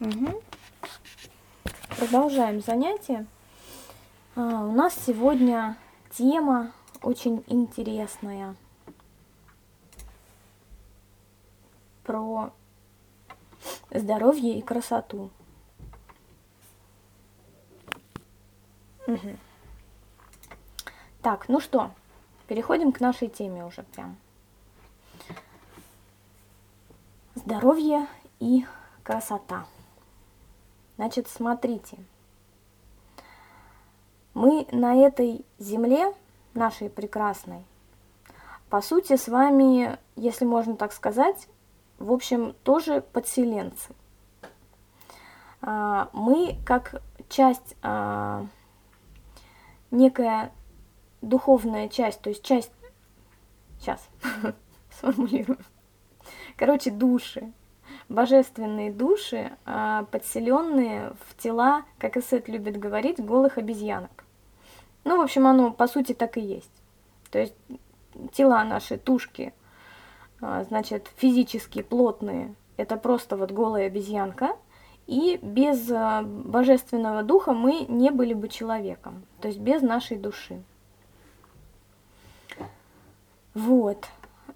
Угу. Продолжаем занятие. А, у нас сегодня тема очень интересная про здоровье и красоту. Угу. Так, ну что, переходим к нашей теме уже прям. Здоровье и красота. Значит, смотрите. Мы на этой земле, нашей прекрасной, по сути, с вами, если можно так сказать, в общем, тоже подселенцы. А, мы как часть, а, некая духовная часть, то есть часть, сейчас сформулирую, короче, души, божественные души, а, подселенные в тела, как Исет любит говорить, голых обезьянок. Ну, в общем, оно по сути так и есть. То есть тела наши, тушки, а, значит, физически плотные, это просто вот голая обезьянка, и без а, божественного духа мы не были бы человеком, то есть без нашей души. Вот.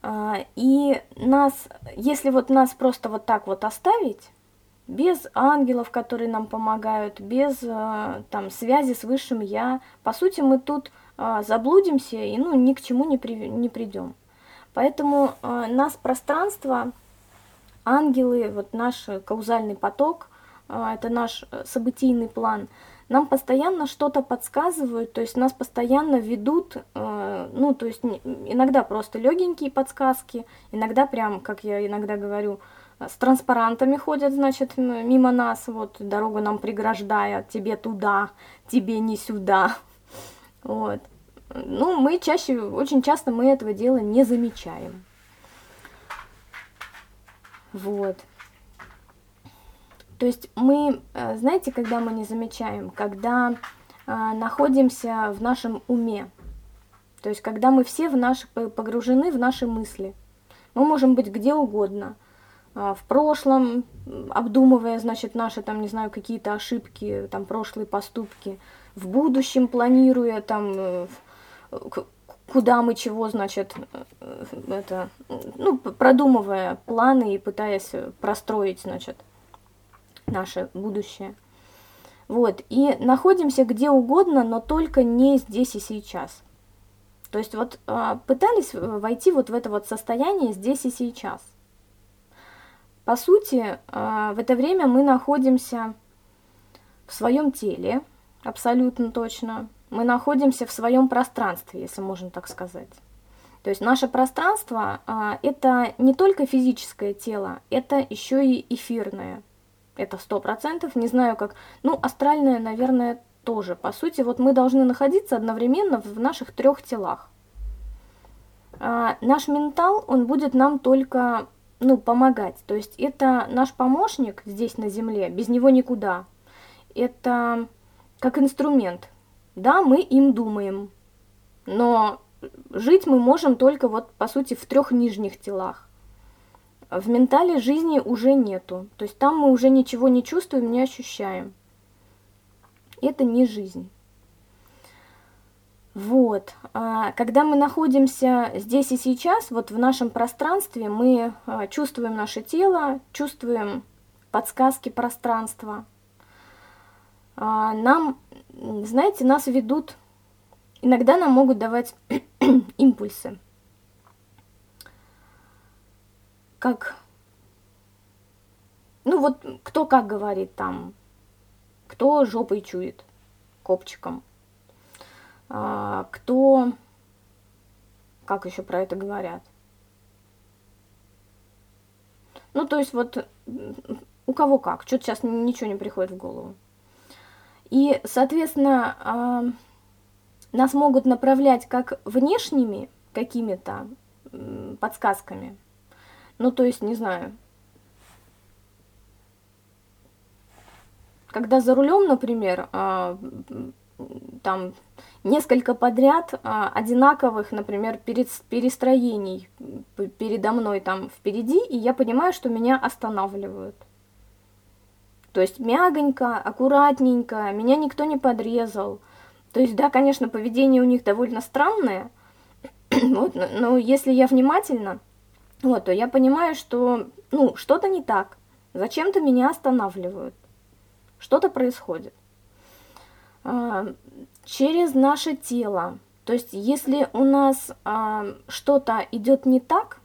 А, и нас, если вот нас просто вот так вот оставить, без ангелов, которые нам помогают, без а, там связи с высшим я, по сути мы тут а, заблудимся и ну ни к чему не, при, не придем. Поэтому нас пространство, ангелы, вот наш каузальный поток, это наш э, событийный план – нам постоянно что-то подсказывают, то есть нас постоянно ведут, э, ну, то есть иногда просто легенькие подсказки, иногда прям, как я иногда говорю, с транспарантами ходят, значит, мимо нас, вот, дорогу нам преграждая, тебе туда, тебе не сюда, вот. Ну, мы чаще, очень часто мы этого дела не замечаем. Вот. То есть мы, э, знаете, когда мы не замечаем, когда э, находимся в нашем уме, то есть когда мы все в наши, погружены в наши мысли. Мы можем быть где угодно. Э, в прошлом, обдумывая, значит, наши, там, не знаю, какие-то ошибки, там, прошлые поступки. В будущем, планируя, там, куда мы чего, значит, это, ну, продумывая планы и пытаясь простроить, значит, наше будущее. Вот, и находимся где угодно, но только не здесь и сейчас. То есть вот а, пытались войти вот в это вот состояние здесь и сейчас. По сути, а, в это время мы находимся в своем теле, абсолютно точно. Мы находимся в своем пространстве, если можно так сказать. То есть наше пространство а, это не только физическое тело, это еще и эфирное это сто процентов, не знаю как, ну, астральное, наверное, тоже. По сути, вот мы должны находиться одновременно в наших трех телах. А, наш ментал, он будет нам только, ну, помогать. То есть это наш помощник здесь на Земле, без него никуда. Это как инструмент. Да, мы им думаем, но жить мы можем только вот, по сути, в трех нижних телах. В ментале жизни уже нету. То есть там мы уже ничего не чувствуем, не ощущаем. Это не жизнь. Вот. А, когда мы находимся здесь и сейчас, вот в нашем пространстве, мы а, чувствуем наше тело, чувствуем подсказки пространства. А, нам, знаете, нас ведут, иногда нам могут давать импульсы. Как, ну вот кто как говорит там, кто жопой чует, копчиком, а, кто, как еще про это говорят. Ну, то есть вот у кого как, что-то сейчас ничего не приходит в голову. И, соответственно, а, нас могут направлять как внешними какими-то подсказками, ну, то есть, не знаю. Когда за рулем, например, а, там несколько подряд а, одинаковых, например, перед, перестроений передо мной там впереди, и я понимаю, что меня останавливают. То есть мягонько, аккуратненько, меня никто не подрезал. То есть, да, конечно, поведение у них довольно странное, вот, но если я внимательно, вот, то я понимаю, что, ну, что-то не так. Зачем-то меня останавливают. Что-то происходит. А, через наше тело. То есть, если у нас а, что-то идет не так,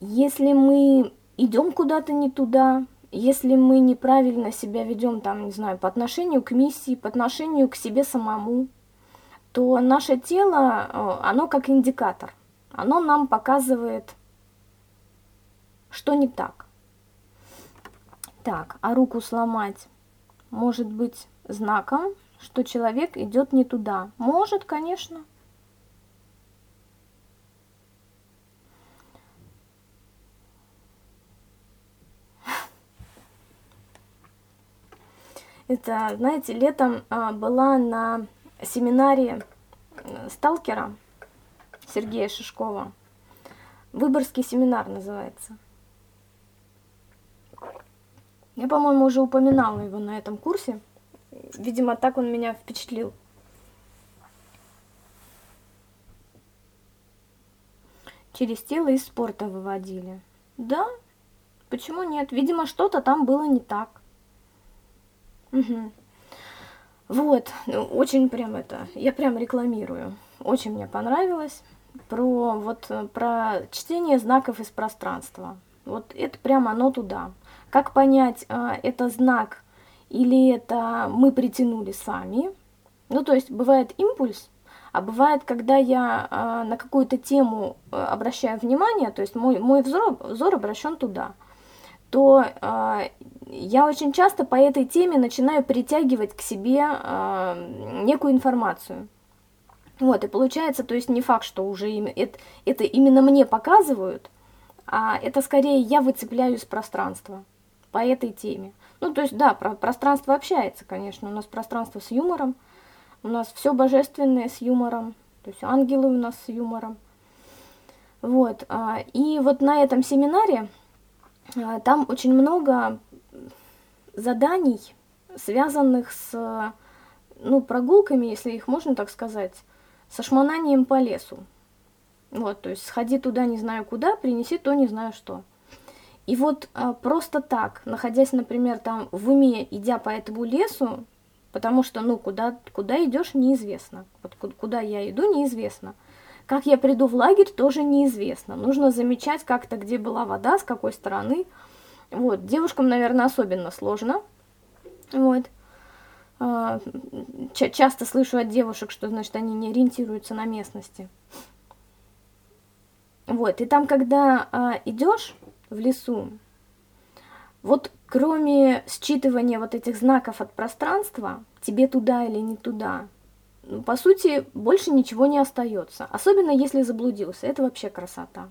если мы идем куда-то не туда, если мы неправильно себя ведем, там, не знаю, по отношению к миссии, по отношению к себе самому, то наше тело, э, оно как индикатор. Оно нам показывает, что не так. Так, а руку сломать может быть знаком, что человек идет не туда. Может, конечно. Это, знаете, летом а, была на семинаре э, сталкера Сергея Шишкова. Выборгский семинар называется. Я, по-моему, уже упоминала его на этом курсе. Видимо, так он меня впечатлил. Через тело из спорта выводили. Да, почему нет? Видимо, что-то там было не так. Угу. Вот, очень прям это, я прям рекламирую. Очень мне понравилось про вот про чтение знаков из пространства. Вот это прямо оно туда. Как понять, а, это знак или это мы притянули сами? Ну, то есть бывает импульс, а бывает, когда я а, на какую-то тему а, обращаю внимание, то есть мой, мой взор, взор обращен туда, то я очень часто по этой теме начинаю притягивать к себе э, некую информацию. Вот, и получается, то есть не факт, что уже им, это, это именно мне показывают, а это скорее я выцепляю из пространства по этой теме. Ну, то есть, да, про, пространство общается, конечно, у нас пространство с юмором, у нас все божественное с юмором, то есть ангелы у нас с юмором. Вот, а, и вот на этом семинаре а, там очень много заданий, связанных с ну, прогулками, если их можно так сказать, со шмонанием по лесу. Вот, то есть сходи туда не знаю куда, принеси то не знаю что. И вот а, просто так, находясь, например, там в уме, идя по этому лесу, потому что, ну, куда, куда идешь, неизвестно. Вот куда я иду, неизвестно. Как я приду в лагерь, тоже неизвестно. Нужно замечать как-то, где была вода, с какой стороны – вот, девушкам, наверное, особенно сложно. Вот. А, часто слышу от девушек, что, значит, они не ориентируются на местности. Вот, и там, когда а, идешь в лесу, вот кроме считывания вот этих знаков от пространства, тебе туда или не туда, ну, по сути, больше ничего не остается. Особенно если заблудился. Это вообще красота.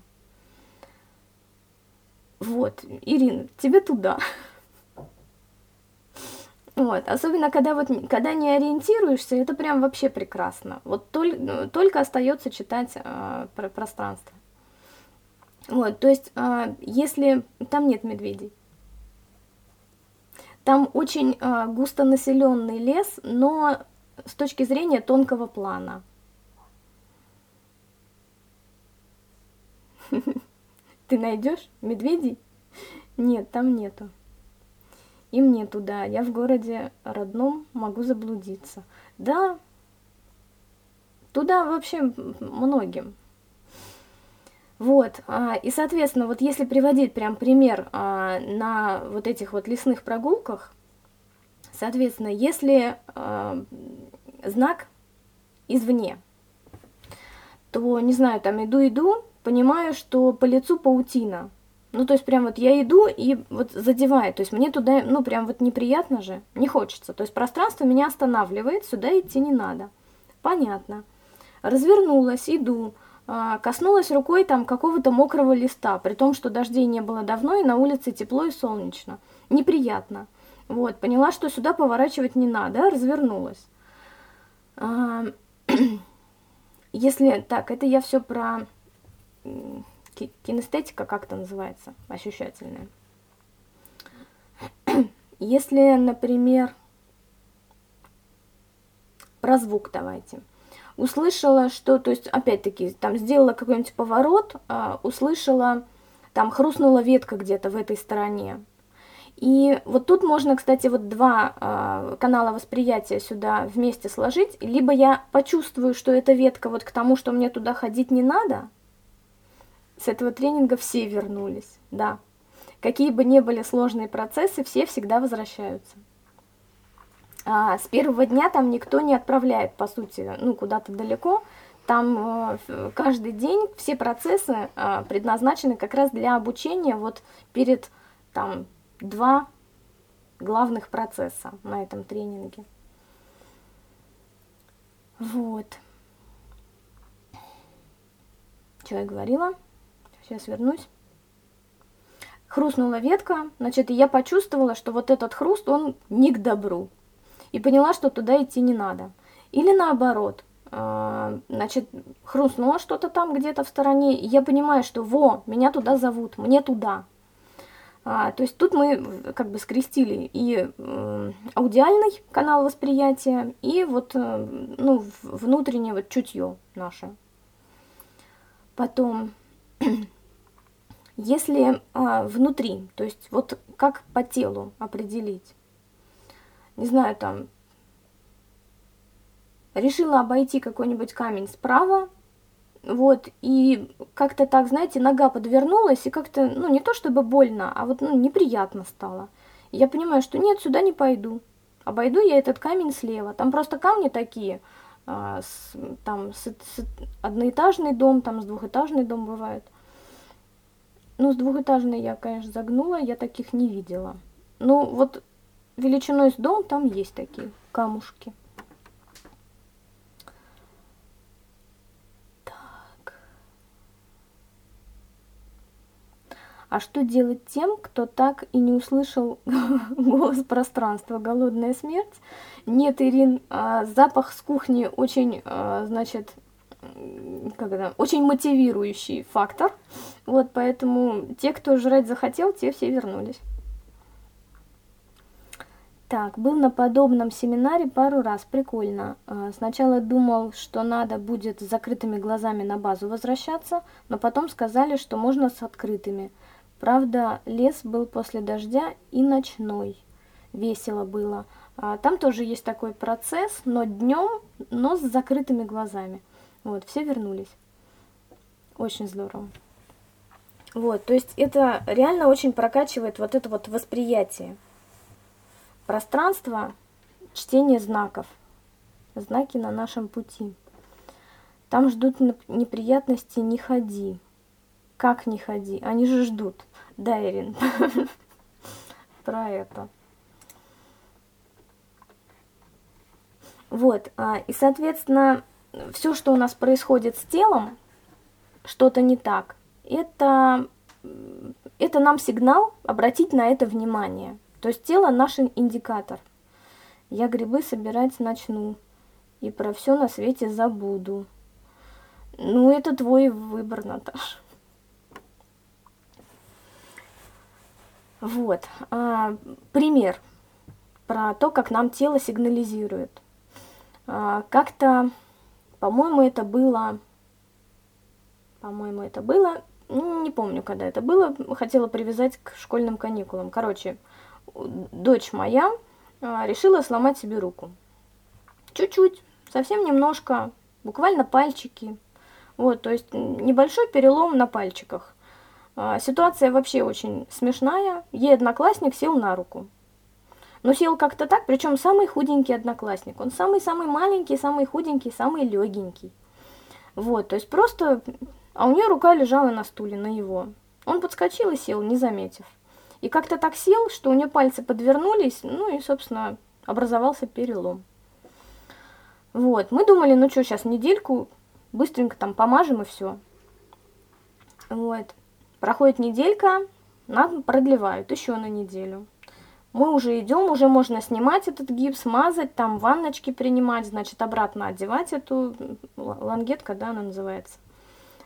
Вот, Ирина, тебе туда. Вот, особенно когда вот когда не ориентируешься, это прям вообще прекрасно. Вот только, ну, только остается читать э, про пространство. Вот, то есть, э, если там нет медведей, там очень э, густонаселенный лес, но с точки зрения тонкого плана. Ты найдешь медведей? Нет, там нету. И мне туда. Я в городе родном могу заблудиться. Да, туда вообще многим. Вот, а, и, соответственно, вот если приводить прям пример а, на вот этих вот лесных прогулках, соответственно, если а, знак извне, то, не знаю, там иду-иду, понимаю, что по лицу паутина. Ну, то есть прям вот я иду и вот задеваю, то есть мне туда, ну, прям вот неприятно же, не хочется. То есть пространство меня останавливает, сюда идти не надо. Понятно. Развернулась, иду, а, коснулась рукой там какого-то мокрого листа, при том, что дождей не было давно, и на улице тепло и солнечно. Неприятно. Вот, поняла, что сюда поворачивать не надо, развернулась. А, если, так, это я все про кинестетика, как это называется, ощущательная. Если, например, про звук давайте. Услышала, что, то есть, опять-таки, там сделала какой-нибудь поворот, а, услышала, там хрустнула ветка где-то в этой стороне. И вот тут можно, кстати, вот два э, канала восприятия сюда вместе сложить. Либо я почувствую, что эта ветка вот к тому, что мне туда ходить не надо. С этого тренинга все вернулись, да. Какие бы ни были сложные процессы, все всегда возвращаются. А, с первого дня там никто не отправляет, по сути, ну, куда-то далеко. Там э, каждый день все процессы э, предназначены как раз для обучения вот перед там два главных процесса на этом тренинге. Вот. Что я говорила? Сейчас вернусь. Хрустнула ветка, значит, я почувствовала, что вот этот хруст, он не к добру. И поняла, что туда идти не надо. Или наоборот, а, значит, хрустнуло что-то там где-то в стороне, и я понимаю, что во, меня туда зовут, мне туда. А, то есть тут мы как бы скрестили и э, аудиальный канал восприятия, и вот э, ну, внутреннее вот чутье наше. Потом, если э, внутри, то есть вот как по телу определить, не знаю, там, решила обойти какой-нибудь камень справа, вот, и как-то так, знаете, нога подвернулась, и как-то, ну, не то чтобы больно, а вот, ну, неприятно стало. Я понимаю, что нет, сюда не пойду. Обойду я этот камень слева. Там просто камни такие, а, с, там с, с одноэтажный дом, там с двухэтажный дом бывает. Ну, с двухэтажной я, конечно, загнула, я таких не видела. Ну, вот величиной с дом там есть такие камушки. А что делать тем, кто так и не услышал голос пространства, голодная смерть? Нет, Ирин, а, запах с кухни очень, а, значит, как это, очень мотивирующий фактор. Вот, поэтому те, кто жрать захотел, те все вернулись. Так, был на подобном семинаре пару раз, прикольно. А, сначала думал, что надо будет с закрытыми глазами на базу возвращаться, но потом сказали, что можно с открытыми. Правда, лес был после дождя и ночной. Весело было. А, там тоже есть такой процесс, но днем, но с закрытыми глазами. Вот, все вернулись. Очень здорово. Вот, то есть это реально очень прокачивает вот это вот восприятие. Пространство, чтение знаков. Знаки на нашем пути. Там ждут неприятности, не ходи. Как не ходи? Они же ждут. Да, Ирин. Про это. Вот, а, и, соответственно, все, что у нас происходит с телом, что-то не так, это, это нам сигнал обратить на это внимание. То есть тело наш индикатор. Я грибы собирать начну и про все на свете забуду. Ну, это твой выбор, Наташа. Вот. А, пример про то, как нам тело сигнализирует. А, Как-то, по-моему, это было... По-моему, это было... Ну, не помню, когда это было. Хотела привязать к школьным каникулам. Короче, дочь моя а, решила сломать себе руку. Чуть-чуть, совсем немножко, буквально пальчики. Вот, то есть небольшой перелом на пальчиках. А, ситуация вообще очень смешная. Ей одноклассник сел на руку. Но сел как-то так, причем самый худенький одноклассник. Он самый-самый маленький, самый худенький, самый легенький. Вот, то есть просто... А у нее рука лежала на стуле, на его. Он подскочил и сел, не заметив. И как-то так сел, что у нее пальцы подвернулись, ну и, собственно, образовался перелом. Вот, мы думали, ну что, сейчас недельку, быстренько там помажем и все. Вот. Проходит неделька, нам продлевают еще на неделю. Мы уже идем, уже можно снимать этот гипс, мазать, там ванночки принимать, значит, обратно одевать эту лангетка, да, она называется.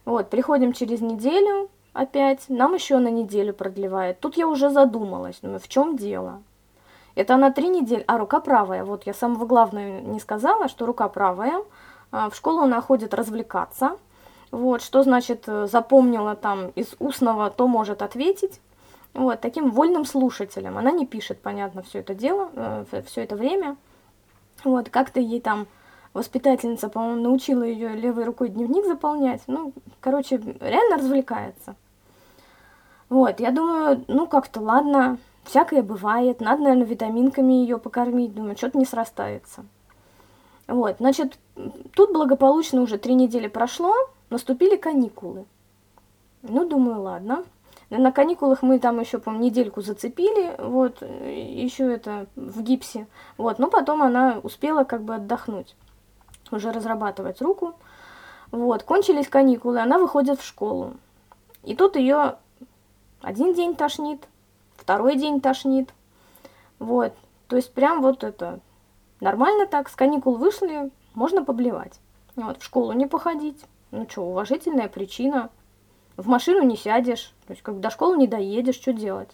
Вот, приходим через неделю опять, нам еще на неделю продлевает. Тут я уже задумалась, думаю, в чем дело? Это она три недели, а рука правая. Вот я самого главного не сказала, что рука правая. А, в школу она ходит развлекаться. Вот, что значит э, запомнила там из устного, то может ответить. Вот, таким вольным слушателем. Она не пишет, понятно, все это дело, э, все это время. Вот, как-то ей там воспитательница, по-моему, научила ее левой рукой дневник заполнять. Ну, короче, реально развлекается. Вот, я думаю, ну как-то ладно, всякое бывает, надо, наверное, витаминками ее покормить, думаю, что-то не срастается. Вот, значит, тут благополучно уже три недели прошло, наступили каникулы. Ну, думаю, ладно. На каникулах мы там еще, по недельку зацепили, вот, еще это в гипсе, вот, но потом она успела как бы отдохнуть, уже разрабатывать руку, вот, кончились каникулы, она выходит в школу, и тут ее один день тошнит, второй день тошнит, вот, то есть прям вот это, нормально так, с каникул вышли, можно поблевать, вот, в школу не походить, ну что, уважительная причина – в машину не сядешь, то есть как до школы не доедешь, что делать?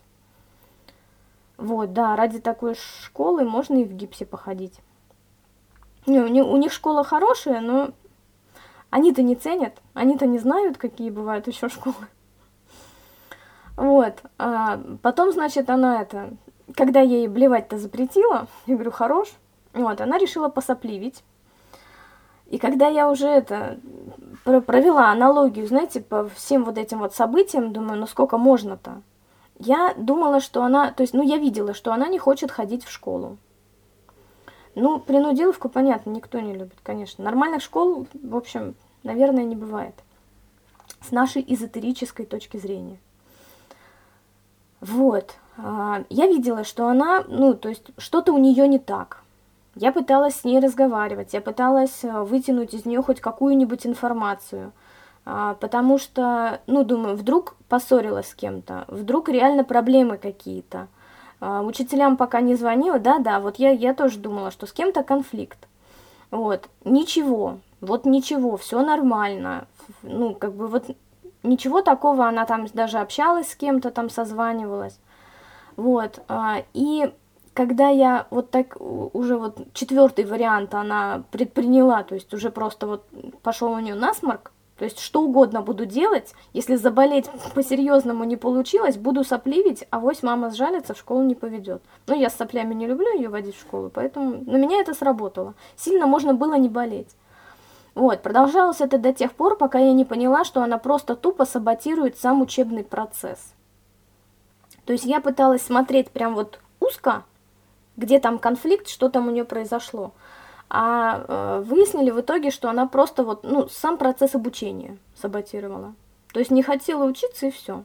Вот, да, ради такой школы можно и в гипсе походить. Не, у, них, у них школа хорошая, но они-то не ценят, они-то не знают, какие бывают еще школы. Вот, а потом, значит, она это, когда ей блевать-то запретила, я говорю, хорош, вот, она решила посопливить. И когда я уже это провела аналогию, знаете, по всем вот этим вот событиям, думаю, ну сколько можно-то? Я думала, что она, то есть, ну я видела, что она не хочет ходить в школу. Ну, принудиловку, понятно, никто не любит, конечно. Нормальных школ, в общем, наверное, не бывает. С нашей эзотерической точки зрения. Вот. А, я видела, что она, ну, то есть, что-то у нее не так. Я пыталась с ней разговаривать, я пыталась э, вытянуть из нее хоть какую-нибудь информацию, а, потому что, ну, думаю, вдруг поссорилась с кем-то, вдруг реально проблемы какие-то. Учителям пока не звонила, да-да, вот я, я тоже думала, что с кем-то конфликт. Вот, ничего, вот ничего, все нормально, ну, как бы вот ничего такого, она там даже общалась с кем-то, там созванивалась, вот, а, и когда я вот так уже вот четвертый вариант она предприняла, то есть уже просто вот пошел у нее насморк, то есть что угодно буду делать, если заболеть по-серьезному не получилось, буду сопливить, а вось мама сжалится, в школу не поведет. Ну, я с соплями не люблю ее водить в школу, поэтому на меня это сработало. Сильно можно было не болеть. Вот, продолжалось это до тех пор, пока я не поняла, что она просто тупо саботирует сам учебный процесс. То есть я пыталась смотреть прям вот узко, где там конфликт, что там у нее произошло. А э, выяснили в итоге, что она просто вот, ну, сам процесс обучения саботировала. То есть не хотела учиться и все.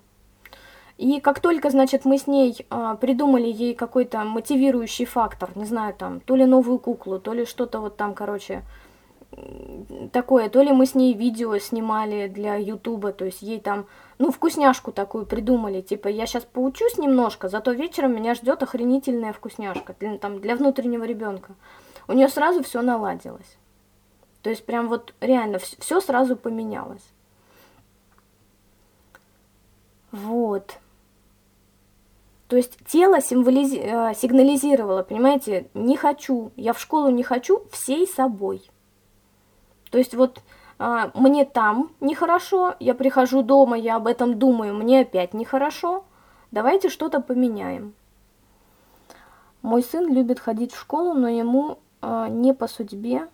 И как только, значит, мы с ней э, придумали ей какой-то мотивирующий фактор, не знаю, там, то ли новую куклу, то ли что-то вот там, короче, такое, то ли мы с ней видео снимали для ютуба, то есть ей там, ну, вкусняшку такую придумали, типа, я сейчас поучусь немножко, зато вечером меня ждет охренительная вкусняшка, для, там, для внутреннего ребенка. У нее сразу все наладилось. То есть прям вот реально все сразу поменялось. Вот. То есть тело символизи... Э, сигнализировало, понимаете, не хочу, я в школу не хочу всей собой. То есть вот а, мне там нехорошо, я прихожу дома, я об этом думаю, мне опять нехорошо. Давайте что-то поменяем. Мой сын любит ходить в школу, но ему не по судьбе,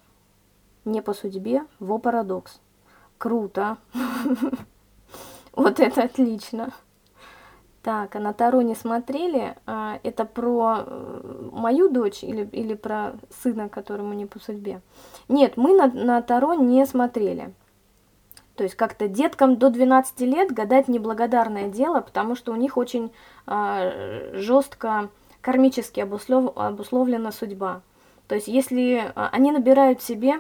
не по судьбе, во парадокс. Круто. Вот это отлично. Так, а на Таро не смотрели? А, это про э, мою дочь или, или про сына, которому не по судьбе? Нет, мы на, на Таро не смотрели. То есть как-то деткам до 12 лет гадать неблагодарное дело, потому что у них очень а, жестко кармически обуслов, обусловлена судьба. То есть если а, они набирают себе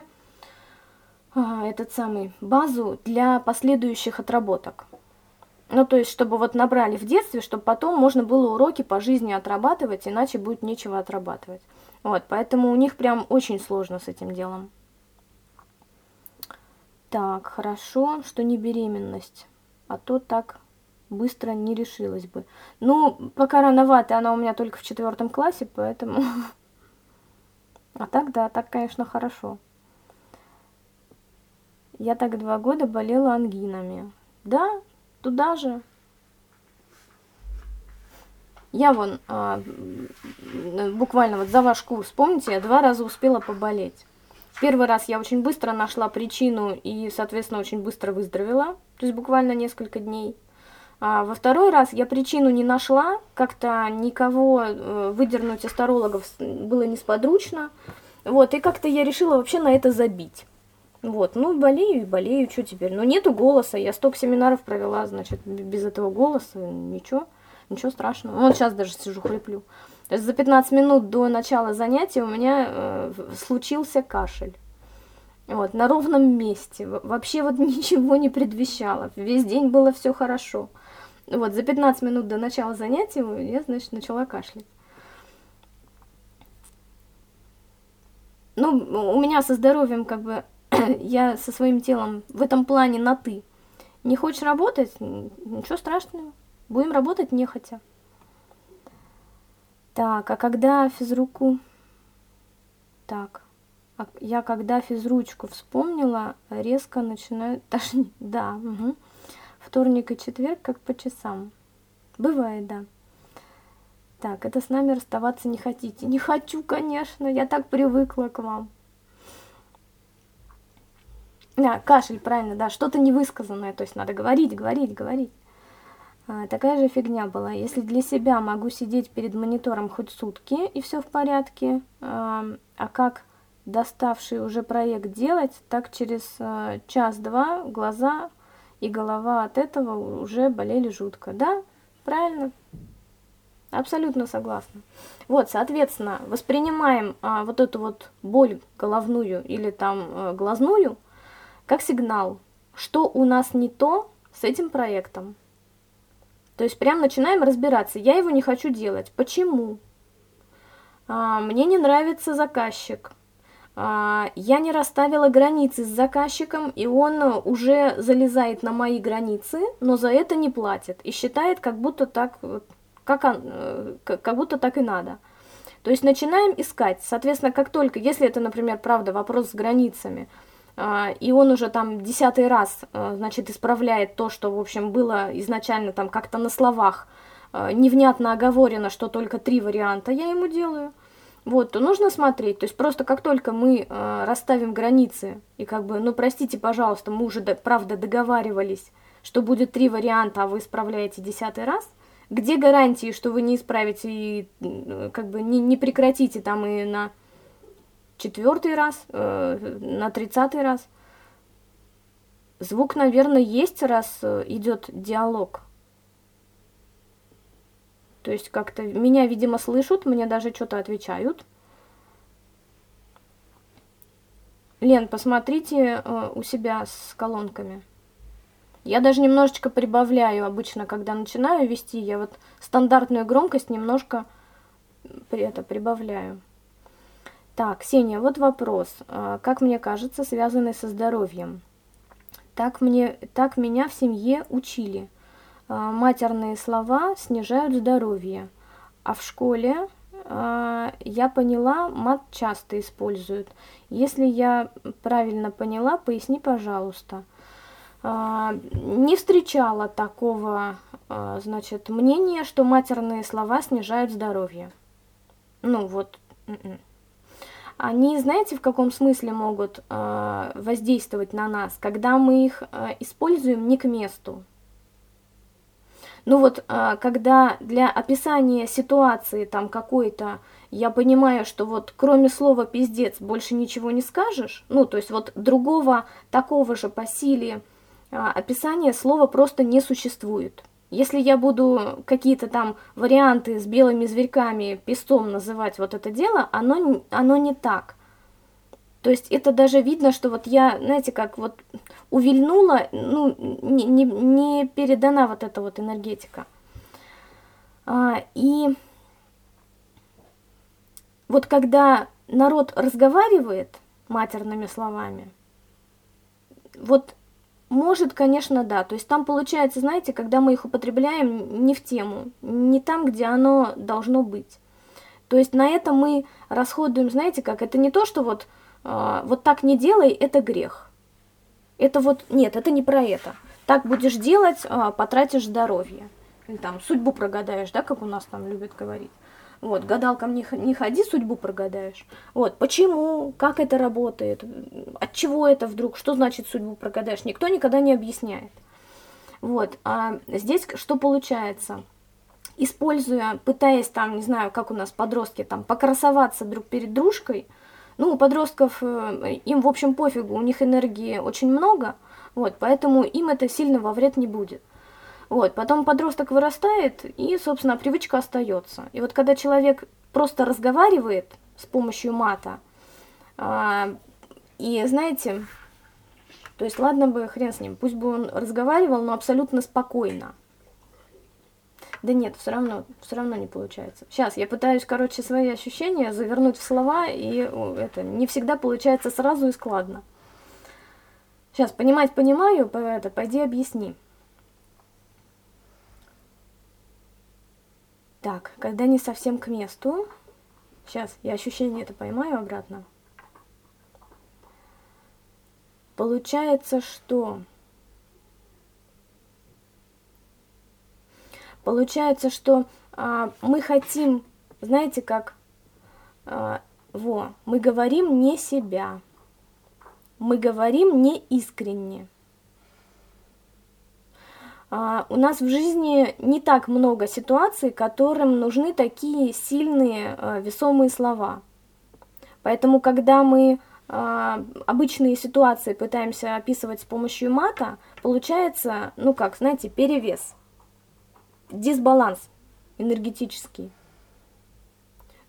а, этот самый базу для последующих отработок. Ну, то есть, чтобы вот набрали в детстве, чтобы потом можно было уроки по жизни отрабатывать, иначе будет нечего отрабатывать. Вот, поэтому у них прям очень сложно с этим делом. Так, хорошо, что не беременность, а то так быстро не решилась бы. Ну, пока рановато, она у меня только в четвертом классе, поэтому... А так, да, так, конечно, хорошо. Я так два года болела ангинами. Да, туда же. Я вон, а, буквально вот за ваш курс, помните, я два раза успела поболеть. Первый раз я очень быстро нашла причину и, соответственно, очень быстро выздоровела, то есть буквально несколько дней. А во второй раз я причину не нашла, как-то никого э, выдернуть из тарологов было несподручно, вот, и как-то я решила вообще на это забить. Вот, ну, болею и болею, что теперь? Ну, нету голоса, я столько семинаров провела, значит, без этого голоса, ничего, ничего страшного. Вот сейчас даже сижу, хриплю. То есть за 15 минут до начала занятия у меня э, случился кашель. Вот, на ровном месте. Вообще вот ничего не предвещало. Весь день было все хорошо. Вот, за 15 минут до начала занятия я, значит, начала кашлять. Ну, у меня со здоровьем, как бы, я со своим телом в этом плане на «ты». Не хочешь работать? Ничего страшного. Будем работать нехотя. Так, а когда физруку... Так, а я когда физручку вспомнила, резко начинаю тошнить. Да, угу. Вторник и четверг как по часам. Бывает, да. Так, это с нами расставаться не хотите? Не хочу, конечно, я так привыкла к вам. Да, кашель, правильно, да, что-то невысказанное, то есть надо говорить, говорить, говорить. А, такая же фигня была. Если для себя могу сидеть перед монитором хоть сутки и все в порядке, а, а как доставший уже проект делать, так через а, час-два глаза и голова от этого уже болели жутко. Да, правильно? Абсолютно согласна. Вот, соответственно, воспринимаем а, вот эту вот боль головную или там а, глазную как сигнал, что у нас не то с этим проектом. То есть прям начинаем разбираться. Я его не хочу делать. Почему? А, мне не нравится заказчик. А, я не расставила границы с заказчиком, и он уже залезает на мои границы, но за это не платит. И считает, как будто так, как, э, как будто так и надо. То есть начинаем искать. Соответственно, как только, если это, например, правда, вопрос с границами – а, и он уже там десятый раз, а, значит, исправляет то, что, в общем, было изначально там как-то на словах невнятно оговорено, что только три варианта я ему делаю, вот, то нужно смотреть, то есть просто как только мы расставим границы, и как бы, ну, простите, пожалуйста, мы уже, правда, договаривались, что будет три варианта, а вы исправляете десятый раз, где гарантии, что вы не исправите и как бы не, не прекратите там и на четвертый раз, э, на тридцатый раз. Звук, наверное, есть, раз э, идет диалог. То есть как-то меня, видимо, слышат, мне даже что-то отвечают. Лен, посмотрите э, у себя с колонками. Я даже немножечко прибавляю обычно, когда начинаю вести, я вот стандартную громкость немножко это прибавляю. Так, Ксения, вот вопрос, а, как мне кажется, связанный со здоровьем. Так, мне, так меня в семье учили. А, матерные слова снижают здоровье, а в школе а, я поняла, мат часто используют. Если я правильно поняла, поясни, пожалуйста. Не встречала такого, значит, мнения, что матерные слова снижают здоровье. Ну вот, м-м они, знаете, в каком смысле могут э, воздействовать на нас, когда мы их э, используем не к месту. Ну вот, э, когда для описания ситуации там какой-то, я понимаю, что вот кроме слова «пиздец» больше ничего не скажешь, ну, то есть вот другого такого же по силе э, описания слова просто не существует. Если я буду какие-то там варианты с белыми зверьками пестом называть вот это дело, оно, оно не так. То есть это даже видно, что вот я, знаете, как вот увильнула, ну, не, не, не передана вот эта вот энергетика. А, и вот когда народ разговаривает матерными словами, вот может, конечно, да. То есть там получается, знаете, когда мы их употребляем не в тему, не там, где оно должно быть. То есть на это мы расходуем, знаете, как это не то, что вот, вот так не делай, это грех. Это вот, нет, это не про это. Так будешь делать, э, потратишь здоровье. Или там судьбу прогадаешь, да, как у нас там любят говорить. Вот, гадалкам не ходи, судьбу прогадаешь. Вот, почему, как это работает, от чего это вдруг, что значит судьбу прогадаешь, никто никогда не объясняет. Вот, а здесь что получается? Используя, пытаясь там, не знаю, как у нас подростки, там, покрасоваться друг перед дружкой, ну, у подростков, э, им, в общем, пофигу, у них энергии очень много, вот, поэтому им это сильно во вред не будет. Вот, потом подросток вырастает, и, собственно, привычка остается. И вот когда человек просто разговаривает с помощью мата, а, и, знаете, то есть, ладно бы, хрен с ним, пусть бы он разговаривал, но абсолютно спокойно. Да нет, все равно, все равно не получается. Сейчас я пытаюсь, короче, свои ощущения завернуть в слова, и это не всегда получается сразу и складно. Сейчас, понимать понимаю, это, пойди объясни. Так, когда не совсем к месту. Сейчас, я ощущение это поймаю обратно. Получается, что... Получается, что а, мы хотим, знаете, как... А, во, мы говорим не себя. Мы говорим не искренне. Uh, у нас в жизни не так много ситуаций, которым нужны такие сильные uh, весомые слова. Поэтому, когда мы обычные ситуации пытаемся описывать с помощью мата, получается, ну как, знаете, перевес, дисбаланс энергетический.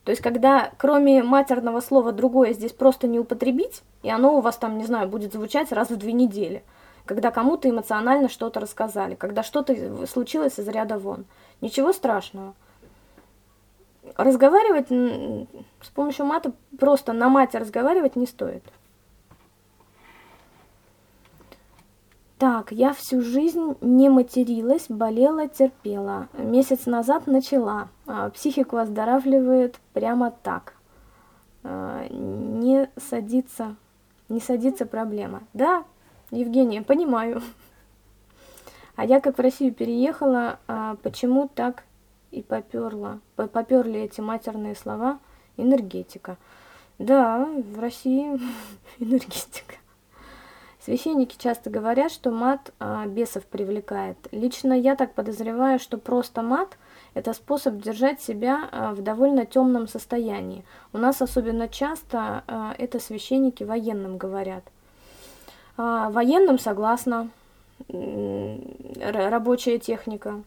То есть, когда кроме матерного слова другое здесь просто не употребить, и оно у вас там, не знаю, будет звучать раз в две недели – когда кому-то эмоционально что-то рассказали, когда что-то случилось из ряда вон. Ничего страшного. Разговаривать с помощью мата, просто на мате разговаривать не стоит. Так, я всю жизнь не материлась, болела, терпела. Месяц назад начала. А, психику оздоравливает прямо так. А, не садится, не садится проблема. Да, Евгения, понимаю. А я как в Россию переехала, а почему так и поперла? Поперли эти матерные слова энергетика. Да, в России энергетика. Священники часто говорят, что мат а, бесов привлекает. Лично я так подозреваю, что просто мат – это способ держать себя а, в довольно темном состоянии. У нас особенно часто а, это священники военным говорят – а, военным согласна, рабочая техника.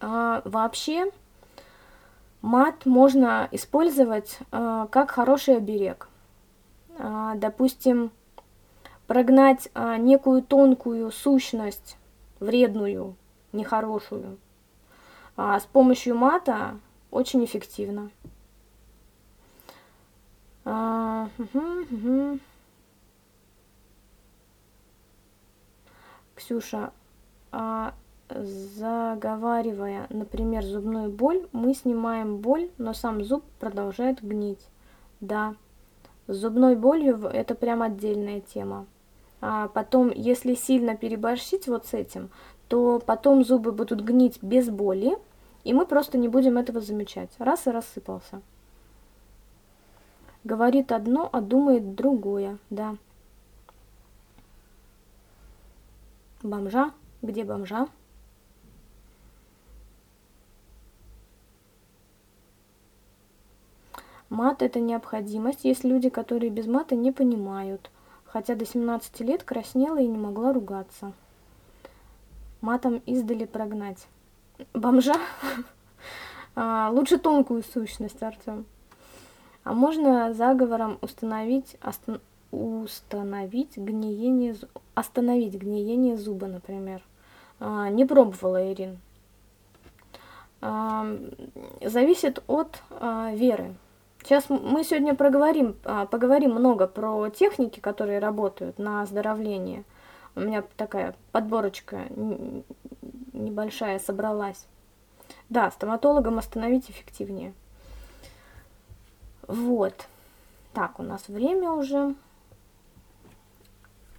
А, вообще мат можно использовать а, как хороший оберег. А, допустим, прогнать а, некую тонкую сущность, вредную, нехорошую, а, с помощью мата очень эффективно. А, угу, угу. Ксюша, а заговаривая, например, зубную боль, мы снимаем боль, но сам зуб продолжает гнить. Да, с зубной болью это прям отдельная тема. А потом, если сильно переборщить вот с этим, то потом зубы будут гнить без боли, и мы просто не будем этого замечать. Раз и рассыпался. Говорит одно, а думает другое, да. Бомжа? Где бомжа? Мат – это необходимость. Есть люди, которые без мата не понимают. Хотя до 17 лет краснела и не могла ругаться. Матом издали прогнать. Бомжа? А, лучше тонкую сущность, Артем. А можно заговором установить, установить гниение, остановить гниение зуба, например. А, не пробовала, Ирин. Зависит от а, веры. Сейчас мы сегодня проговорим, поговорим много про техники, которые работают на оздоровление. У меня такая подборочка небольшая собралась. Да, стоматологом остановить эффективнее. Вот. Так, у нас время уже.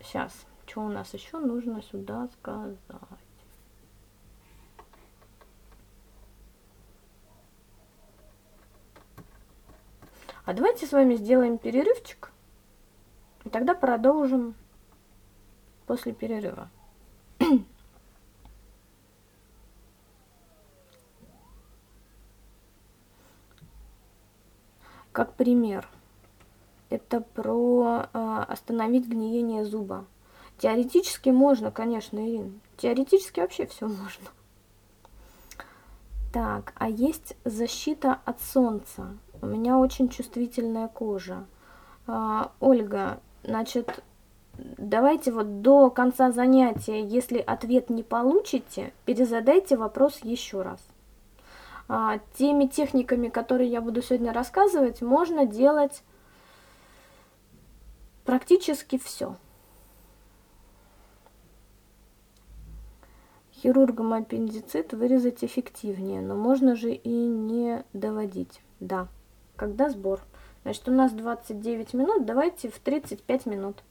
Сейчас. Что у нас еще нужно сюда сказать? А давайте с вами сделаем перерывчик. И тогда продолжим после перерыва. Как пример, это про э, остановить гниение зуба. Теоретически можно, конечно, Ирин. Теоретически вообще все можно. Так, а есть защита от солнца. У меня очень чувствительная кожа. А, Ольга, значит, давайте вот до конца занятия, если ответ не получите, перезадайте вопрос еще раз. А, теми техниками, которые я буду сегодня рассказывать, можно делать практически все. Хирургам аппендицит вырезать эффективнее, но можно же и не доводить. Да, когда сбор. Значит, у нас 29 минут, давайте в 35 минут.